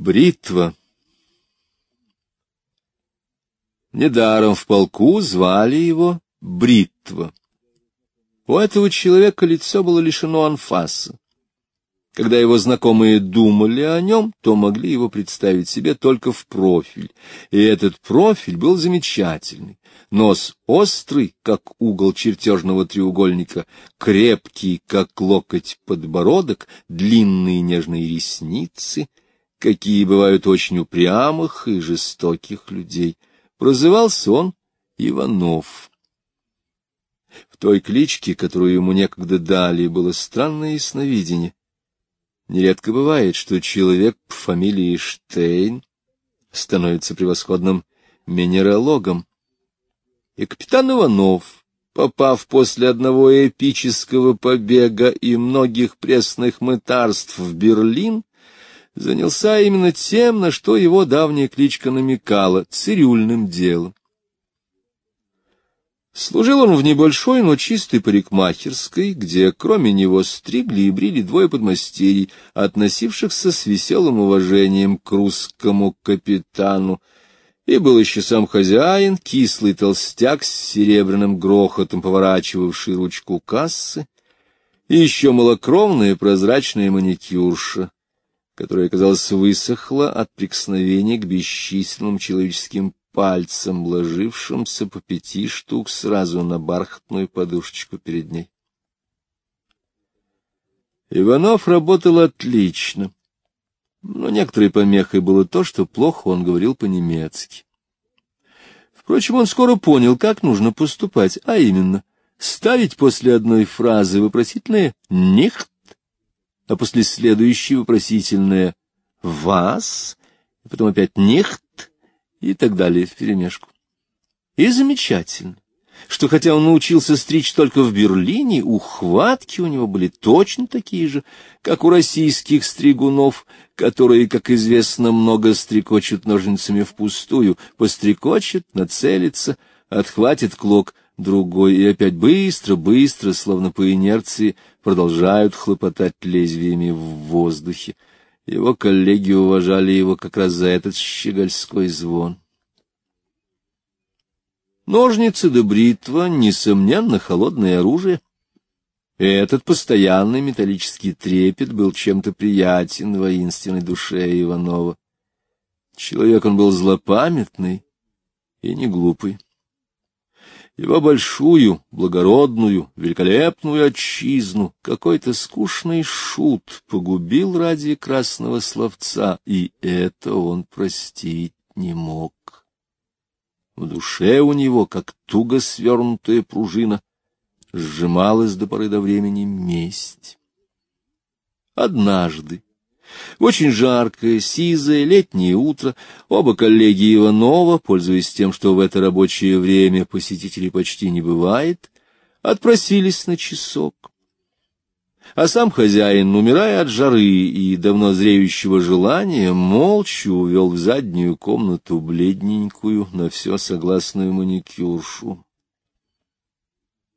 Бритва. Недаром в полку звали его Бритва. У этого человека лицо было лишено анфаса. Когда его знакомые думали о нем, то могли его представить себе только в профиль, и этот профиль был замечательный. Нос острый, как угол чертежного треугольника, крепкий, как локоть подбородок, длинные нежные ресницы, какие бывают очень упрямых и жестоких людей. Прозывался он Иванов. В той кличке, которую ему некогда дали, было странное сновидение. Нередко бывает, что человек по фамилии Штейн становится превосходным минералогом, и капитан Иванов, попав после одного эпического побега и многих пресных мытарств в Берлин, занялся именно тем, на что его давняя кличка намекала — цирюльным делом. Служил он в небольшой, но чистой парикмахерской, где кроме него стригли и брили двое подмастерий, относившихся с веселым уважением к русскому капитану, и был еще сам хозяин, кислый толстяк с серебряным грохотом, поворачивавший ручку кассы, и еще малокровная прозрачная маникюрша, которая, казалось, высохла от прикосновения к бесчисленным человеческим пальцам, ложившимся по пяти штук сразу на бархатную подушечку перед ней. Иванов работал отлично но некоторой помехой было то, что плохо он говорил по-немецки. Впрочем, он скоро понял, как нужно поступать, а именно ставить после одной фразы вопросительное «nicht», а после следующей вопросительное «вас», и потом опять «nicht» и так далее вперемешку. И замечательно что хотя он научился стричь только в Берлине, ухватки у него были точно такие же, как у российских стригунов, которые, как известно, много стрекочут ножницами впустую, пострекочет, нацелится, отхватит клок другой и опять быстро-быстро, словно по инерции, продолжают хлопотать лезвиями в воздухе. Его коллеги уважали его как раз за этот щегольской звон. Ножницы да бритва, несомненно, холодное оружие. Этот постоянный металлический трепет был чем-то приятен воинственной душе Иванова. Человек он был злопамятный и не глупый. Его большую, благородную, великолепную отчизну какой-то скучный шут погубил ради красного словца, и это он простить не мог. В душе у него, как туго свернутая пружина, сжималась до поры до времени месть. Однажды, очень жаркое, сизое летнее утро, оба коллеги Иванова, пользуясь тем, что в это рабочее время посетителей почти не бывает, отпросились на часок а сам хозяин, умирая от жары и давно зреющего желания, молча увел в заднюю комнату бледненькую, на все согласную маникюршу.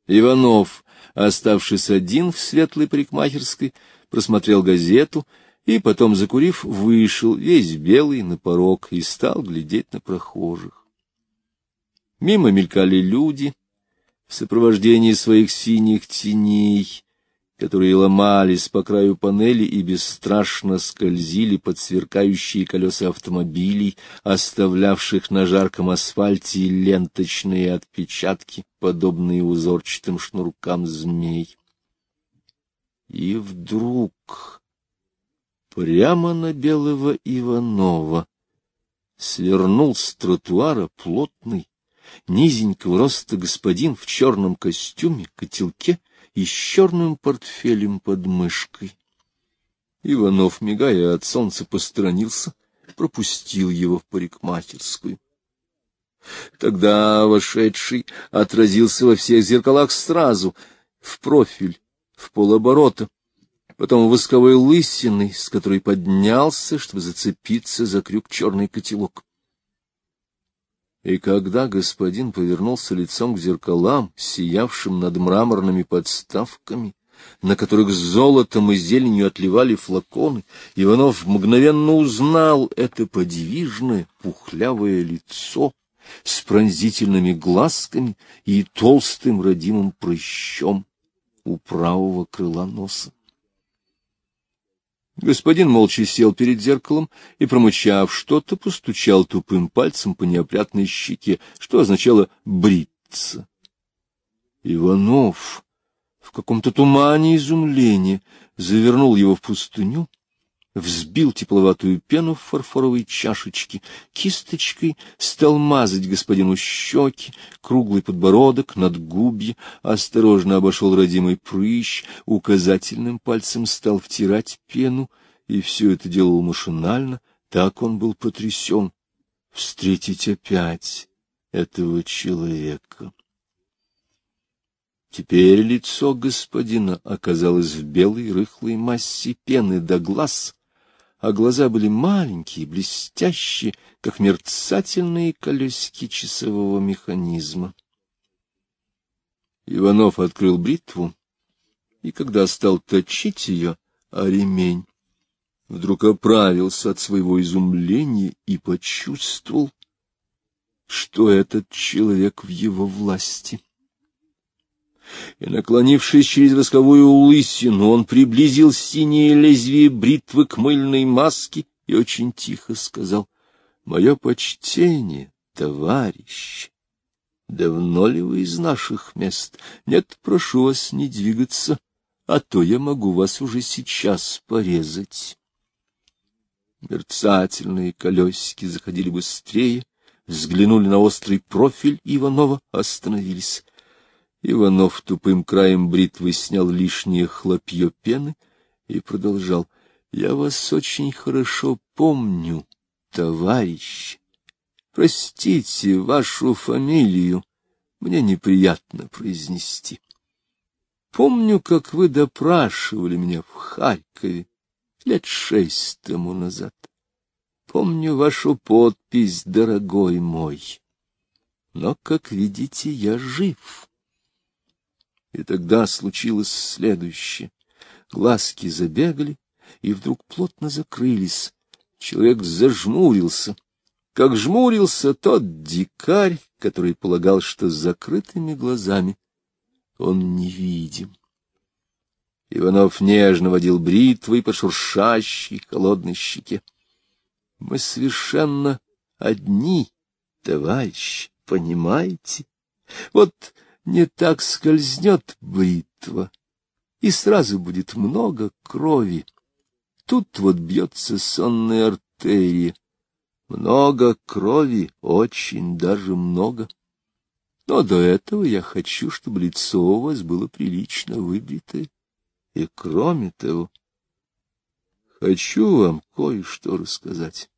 Иванов, оставшись один в светлой парикмахерской, просмотрел газету и, потом, закурив, вышел, весь белый, на порог, и стал глядеть на прохожих. Мимо мелькали люди в сопровождении своих синих теней, которые ломались по краю панели и бесстрашно скользили под сверкающие колеса автомобилей, оставлявших на жарком асфальте ленточные отпечатки, подобные узорчатым шнуркам змей. И вдруг прямо на белого Иванова свернул с тротуара плотный, низенького роста господин в черном костюме, котелке — и с черным портфелем под мышкой. Иванов, мигая от солнца, посторонился, пропустил его в парикмахерскую. Тогда вошедший отразился во всех зеркалах сразу, в профиль, в полоборота, потом восковой лысиной, с которой поднялся, чтобы зацепиться за крюк черный котелок. И когда господин повернулся лицом к зеркалам, сиявшим над мраморными подставками, на которых золотом и зеленью отливали флаконы, Иванов мгновенно узнал это подвижное, пухлявое лицо с пронзительными глазками и толстым родимым прыщом у правого крыла носа. Господин молча сел перед зеркалом и, промычав что-то, постучал тупым пальцем по неопрятной щеке, что означало «бриться». Иванов в каком-то тумане изумления завернул его в пустыню, взбил тепловатую пену в фарфоровой чашечке, кисточкой стал мазать господину щеки, круглый подбородок, надгубье, осторожно обошел родимый прыщ, указательным пальцем стал втирать пену, и все это делал машинально, так он был потрясен. Встретить опять этого человека. Теперь лицо господина оказалось в белой рыхлой массе пены до глаз, а глаза были маленькие, блестящие, как мерцательные колесики часового механизма. Иванов открыл бритву, и когда стал точить ее, а ремень, вдруг оправился от своего изумления и почувствовал, что этот человек в его власти и, наклонившись через восковую лысину, он приблизил синее лезвие бритвы к мыльной маске и очень тихо сказал, — Мое почтение, товарищ. Давно ли вы из наших мест? Нет, прошу вас не двигаться, а то я могу вас уже сейчас порезать. Мерцательные колесики заходили быстрее, взглянули на острый профиль Иванова, остановились. Иванов тупым краем бритвы снял лишнее хлопье пены и продолжал. — Я вас очень хорошо помню, товарищ. Простите вашу фамилию, мне неприятно произнести. Помню, как вы допрашивали меня в Харькове лет шесть тому назад. Помню вашу подпись, дорогой мой. Но, как видите, я жив. И тогда случилось следующее. Глазки забегали и вдруг плотно закрылись. Человек зажмурился. Как жмурился тот дикарь, который полагал, что с закрытыми глазами он невидим. Иванов нежно водил бритвой по шуршащей холодной щеке. — Мы совершенно одни, товарищ, понимаете? Вот не так скользнет бритва, и сразу будет много крови. Тут вот бьется сонная артерия. Много крови, очень даже много. Но до этого я хочу, чтобы лицо у вас было прилично выбритое. И кроме того, хочу вам кое-что рассказать.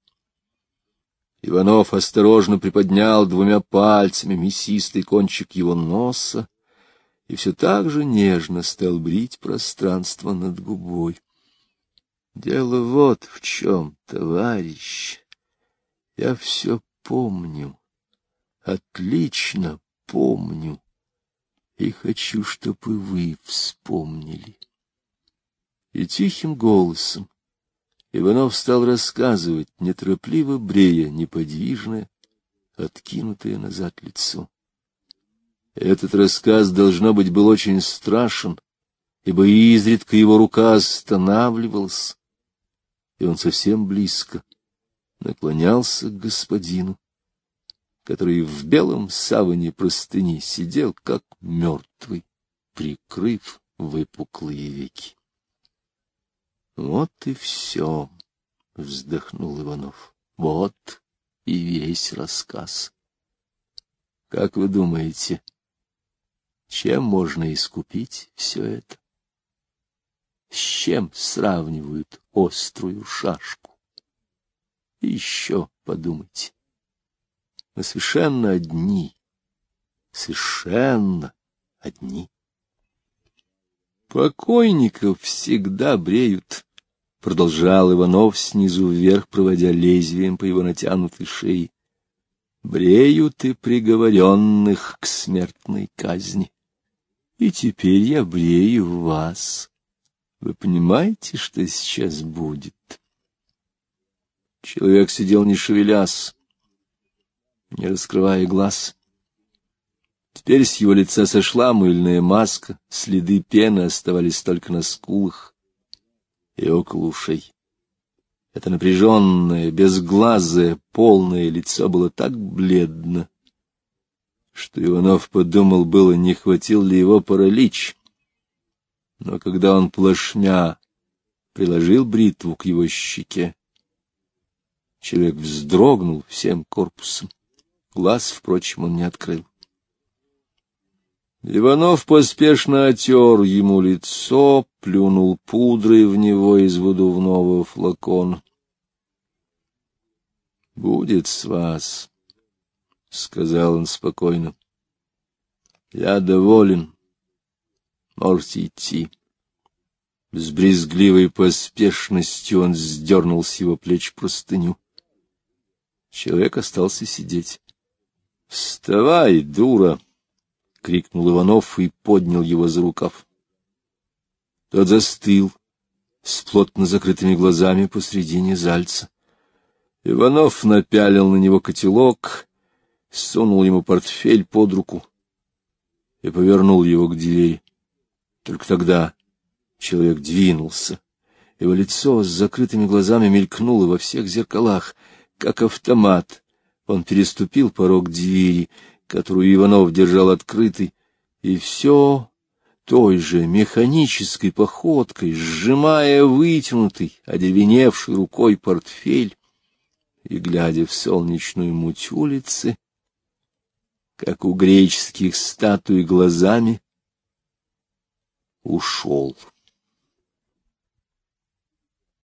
Иванов осторожно приподнял двумя пальцами мясистый кончик его носа и все так же нежно стал брить пространство над губой. Дело вот в чем, товарищ. Я все помню, отлично помню, и хочу, чтобы вы вспомнили. И тихим голосом, Иванов стал рассказывать, неторопливо брея, неподвижное, откинутое назад лицо. Этот рассказ, должно быть, был очень страшен, ибо изредка его рука останавливалась, и он совсем близко наклонялся к господину, который в белом саване простыни сидел, как мертвый, прикрыв выпуклые веки. Вот и все, — вздохнул Иванов. Вот и весь рассказ. Как вы думаете, чем можно искупить все это? С чем сравнивают острую шашку? Еще подумайте. Мы совершенно одни, совершенно одни. Покойников всегда бреют, — продолжал Иванов снизу вверх, проводя лезвием по его натянутой шее. Бреют и приговоренных к смертной казни. и теперь я брею вас. Вы понимаете, что сейчас будет? Человек сидел не шевелясь, не раскрывая глаз. Теперь с его лица сошла мыльная маска, следы пены оставались только на скулах и около ушей. Это напряженное, безглазое, полное лицо было так бледно, что Иванов подумал было, не хватил ли его паралич. Но когда он плашмя приложил бритву к его щеке, человек вздрогнул всем корпусом. Глаз, впрочем, он не открыл. Иванов поспешно отер ему лицо, плюнул пудрой в него из выдувного флакона. — Будет с вас, — сказал он спокойно. — Я доволен. Можете идти. С брезгливой поспешностью он сдернул с его плеч простыню. Человек остался сидеть. — Вставай, дура! — крикнул Иванов и поднял его за рукав. Тот застыл с плотно закрытыми глазами посредине зальца. Иванов напялил на него котелок, сунул ему портфель под руку и повернул его к двери. Только тогда человек двинулся. Его лицо с закрытыми глазами мелькнуло во всех зеркалах, как автомат. Он переступил порог двери которую Иванов держал открытой, и все той же механической походкой, сжимая вытянутый, одеревеневший рукой портфель и глядя в солнечную муть улицы, как у греческих статуй глазами, ушел.